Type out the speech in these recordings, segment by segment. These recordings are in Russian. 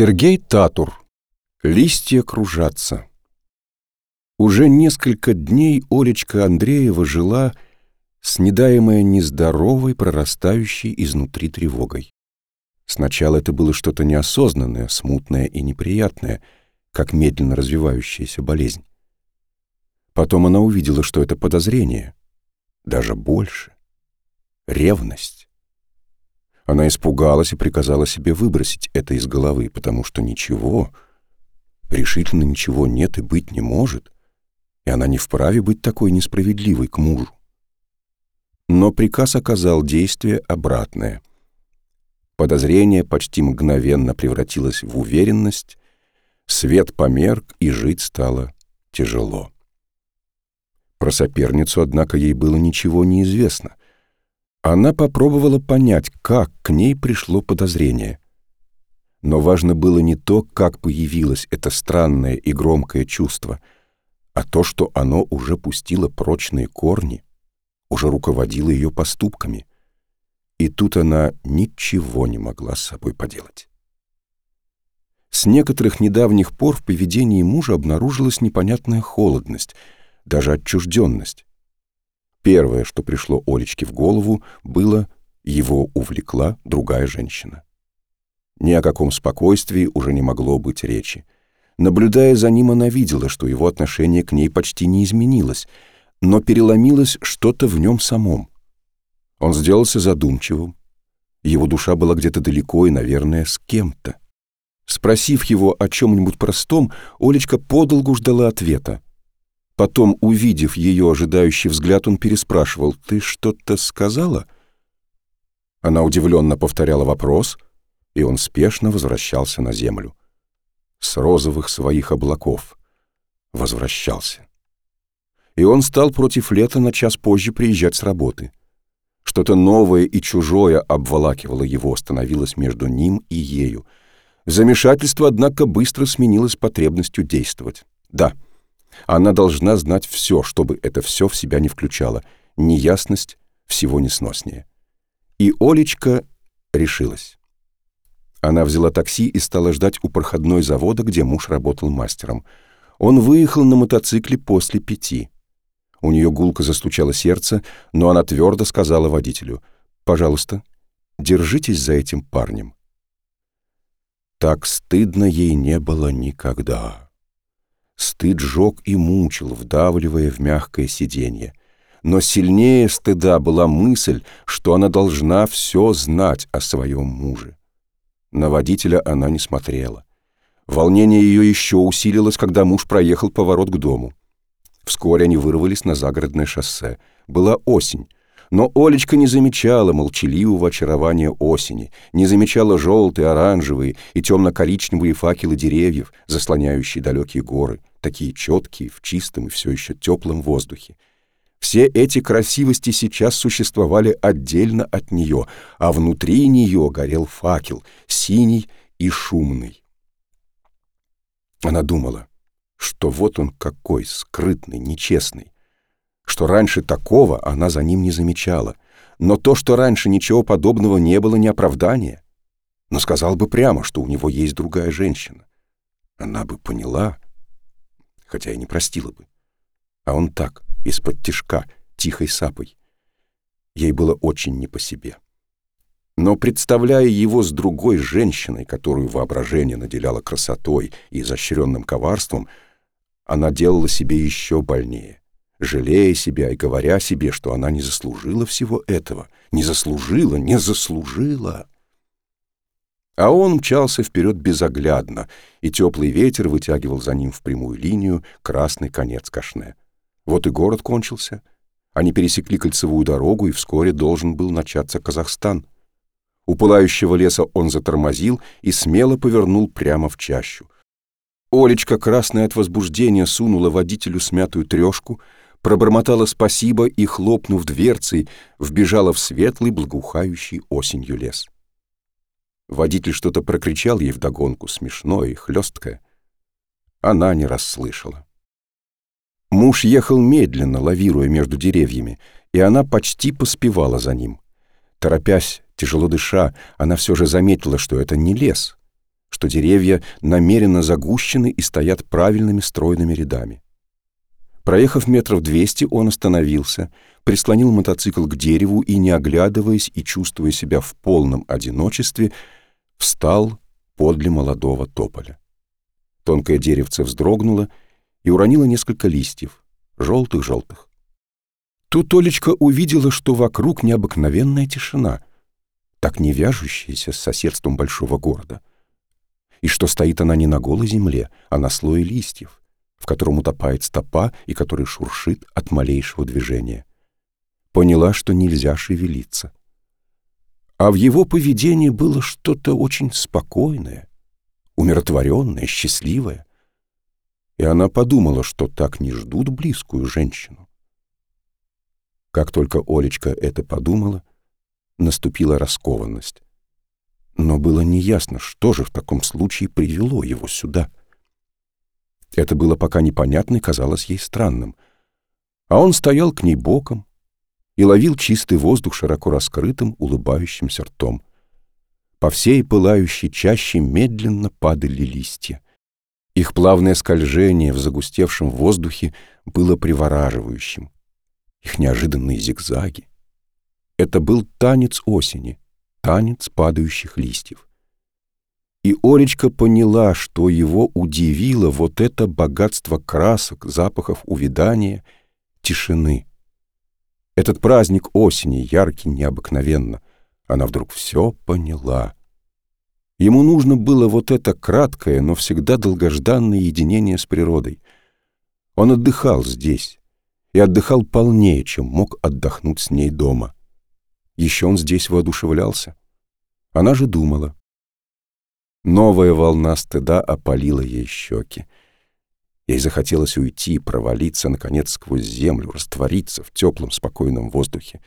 Сергей Татур. Листья кружатся. Уже несколько дней Олечка Андреева жила, снедаемая нездоровой, прорастающей изнутри тревогой. Сначала это было что-то неосознанное, смутное и неприятное, как медленно развивающаяся болезнь. Потом она увидела, что это подозрение, даже больше, ревность. Она испугалась и приказала себе выбросить это из головы, потому что ничего, решительно ничего нет и быть не может, и она не вправе быть такой несправедливой к мужу. Но приказ оказал действие обратное. Подозрение почти мгновенно превратилось в уверенность, свет померк, и жить стало тяжело. Про соперницу, однако, ей было ничего не известно. Она попробовала понять, как к ней пришло подозрение. Но важно было не то, как появилось это странное и громкое чувство, а то, что оно уже пустило прочные корни, уже руководило ее поступками. И тут она ничего не могла с собой поделать. С некоторых недавних пор в поведении мужа обнаружилась непонятная холодность, даже отчужденность. Первое, что пришло Олечке в голову, было «его увлекла другая женщина». Ни о каком спокойствии уже не могло быть речи. Наблюдая за ним, она видела, что его отношение к ней почти не изменилось, но переломилось что-то в нем самом. Он сделался задумчивым. Его душа была где-то далеко и, наверное, с кем-то. Спросив его о чем-нибудь простом, Олечка подолгу ждала ответа. Потом, увидев ее ожидающий взгляд, он переспрашивал, «Ты что-то сказала?» Она удивленно повторяла вопрос, и он спешно возвращался на землю. С розовых своих облаков возвращался. И он стал против лета на час позже приезжать с работы. Что-то новое и чужое обволакивало его, становилось между ним и ею. Замешательство, однако, быстро сменилось потребностью действовать. Да, — она должна знать все, чтобы это все в себя не включало. Неясность всего несноснее. И Олечка решилась. Она взяла такси и стала ждать у проходной завода, где муж работал мастером. Он выехал на мотоцикле после пяти. У нее гулко застучало сердце, но она твердо сказала водителю, «Пожалуйста, держитесь за этим парнем». Так стыдно ей не было никогда. Стыд жег и мучил, вдавливая в мягкое сиденье. Но сильнее стыда была мысль, что она должна все знать о своем муже. На водителя она не смотрела. Волнение ее еще усилилось, когда муж проехал поворот к дому. Вскоре они вырвались на загородное шоссе. Была осень, но Олечка не замечала молчаливого очарования осени, не замечала желтые, оранжевые и темно-коричневые факелы деревьев, заслоняющие далекие горы такие четкие, в чистом и все еще теплом воздухе. Все эти красивости сейчас существовали отдельно от нее, а внутри нее горел факел, синий и шумный. Она думала, что вот он какой, скрытный, нечестный, что раньше такого она за ним не замечала, но то, что раньше ничего подобного не было, не оправдание. Но сказал бы прямо, что у него есть другая женщина. Она бы поняла, хотя и не простила бы. А он так, из-под тишка, тихой сапой. Ей было очень не по себе. Но представляя его с другой женщиной, которую воображение наделяло красотой и изощренным коварством, она делала себе еще больнее, жалея себя и говоря себе, что она не заслужила всего этого, не заслужила, не заслужила. А он мчался вперед безоглядно, и теплый ветер вытягивал за ним в прямую линию красный конец кашне. Вот и город кончился. Они пересекли кольцевую дорогу, и вскоре должен был начаться Казахстан. У пылающего леса он затормозил и смело повернул прямо в чащу. Олечка, красная от возбуждения, сунула водителю смятую трешку, пробормотала спасибо и, хлопнув дверцей, вбежала в светлый, благоухающий осенью лес. Водитель что-то прокричал ей вдогонку, смешное и хлесткое. Она не расслышала. Муж ехал медленно, лавируя между деревьями, и она почти поспевала за ним. Торопясь, тяжело дыша, она все же заметила, что это не лес, что деревья намеренно загущены и стоят правильными стройными рядами. Проехав метров двести, он остановился, прислонил мотоцикл к дереву и, не оглядываясь и чувствуя себя в полном одиночестве, встал подле молодого тополя. Тонкое деревце вздрогнуло и уронило несколько листьев, желтых-желтых. Тут Олечка увидела, что вокруг необыкновенная тишина, так не вяжущаяся с соседством большого города, и что стоит она не на голой земле, а на слое листьев, в котором утопает стопа и который шуршит от малейшего движения. Поняла, что нельзя шевелиться. А в его поведении было что-то очень спокойное, умиротворенное, счастливое. И она подумала, что так не ждут близкую женщину. Как только Олечка это подумала, наступила раскованность. Но было неясно, что же в таком случае привело его сюда. Это было пока непонятно и казалось ей странным. А он стоял к ней боком и ловил чистый воздух широко раскрытым, улыбающимся ртом. По всей пылающей чаще медленно падали листья. Их плавное скольжение в загустевшем воздухе было привораживающим их неожиданные зигзаги. Это был танец осени, танец падающих листьев. И Олечка поняла, что его удивило вот это богатство красок, запахов увядания, тишины. Этот праздник осени, яркий необыкновенно. Она вдруг все поняла. Ему нужно было вот это краткое, но всегда долгожданное единение с природой. Он отдыхал здесь, и отдыхал полнее, чем мог отдохнуть с ней дома. Еще он здесь воодушевлялся. Она же думала. Новая волна стыда опалила ей щеки. Ей захотелось уйти, провалиться, наконец, сквозь землю, раствориться в теплом, спокойном воздухе.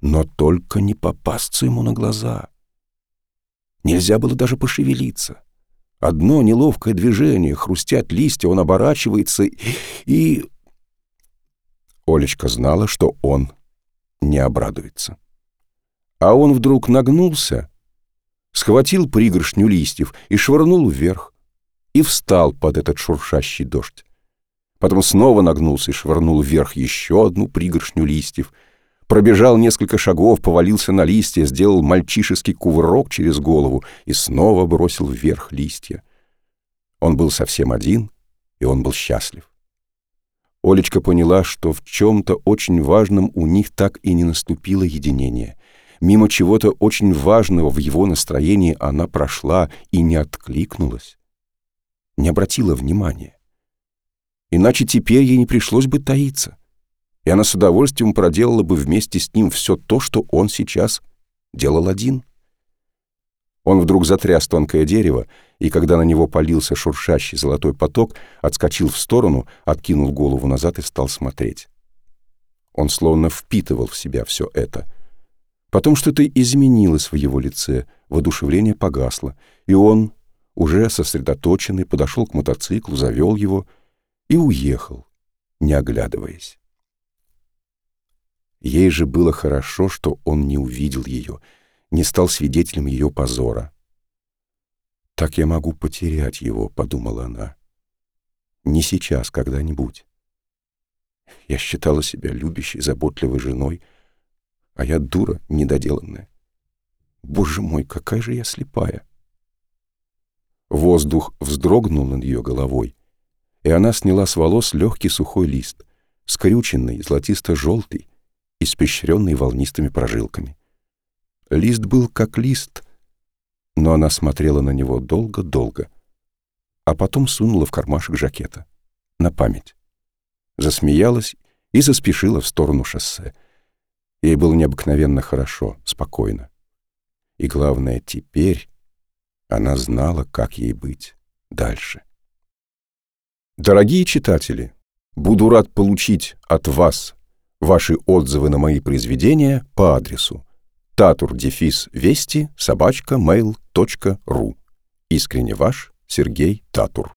Но только не попасться ему на глаза. Нельзя было даже пошевелиться. Одно неловкое движение, хрустят листья, он оборачивается и... Олечка знала, что он не обрадуется. А он вдруг нагнулся, схватил пригоршню листьев и швырнул вверх, и встал под этот шуршащий дождь. Потом снова нагнулся и швырнул вверх еще одну пригоршню листьев, пробежал несколько шагов, повалился на листья, сделал мальчишеский кувырок через голову и снова бросил вверх листья. Он был совсем один, и он был счастлив. Олечка поняла, что в чем-то очень важном у них так и не наступило единение. Мимо чего-то очень важного в его настроении она прошла и не откликнулась, не обратила внимания. Иначе теперь ей не пришлось бы таиться, и она с удовольствием проделала бы вместе с ним все то, что он сейчас делал один. Он вдруг затряс тонкое дерево, и когда на него полился шуршащий золотой поток, отскочил в сторону, откинул голову назад и стал смотреть. Он словно впитывал в себя все это. Потом что-то изменилось в его лице, воодушевление погасло, и он, уже сосредоточенный, подошел к мотоциклу, завел его и уехал, не оглядываясь. Ей же было хорошо, что он не увидел ее — не стал свидетелем ее позора. «Так я могу потерять его», — подумала она. «Не сейчас, когда-нибудь. Я считала себя любящей, заботливой женой, а я дура недоделанная. Боже мой, какая же я слепая!» Воздух вздрогнул над ее головой, и она сняла с волос легкий сухой лист, скрюченный, золотисто-желтый, испещренный волнистыми прожилками. Лист был как лист, но она смотрела на него долго-долго, а потом сунула в кармашек жакета. На память. Засмеялась и заспешила в сторону шоссе. Ей было необыкновенно хорошо, спокойно. И главное, теперь она знала, как ей быть дальше. Дорогие читатели, буду рад получить от вас ваши отзывы на мои произведения по адресу татур-дефис вести собачка mail.ru. Искренне ваш Сергей Татур.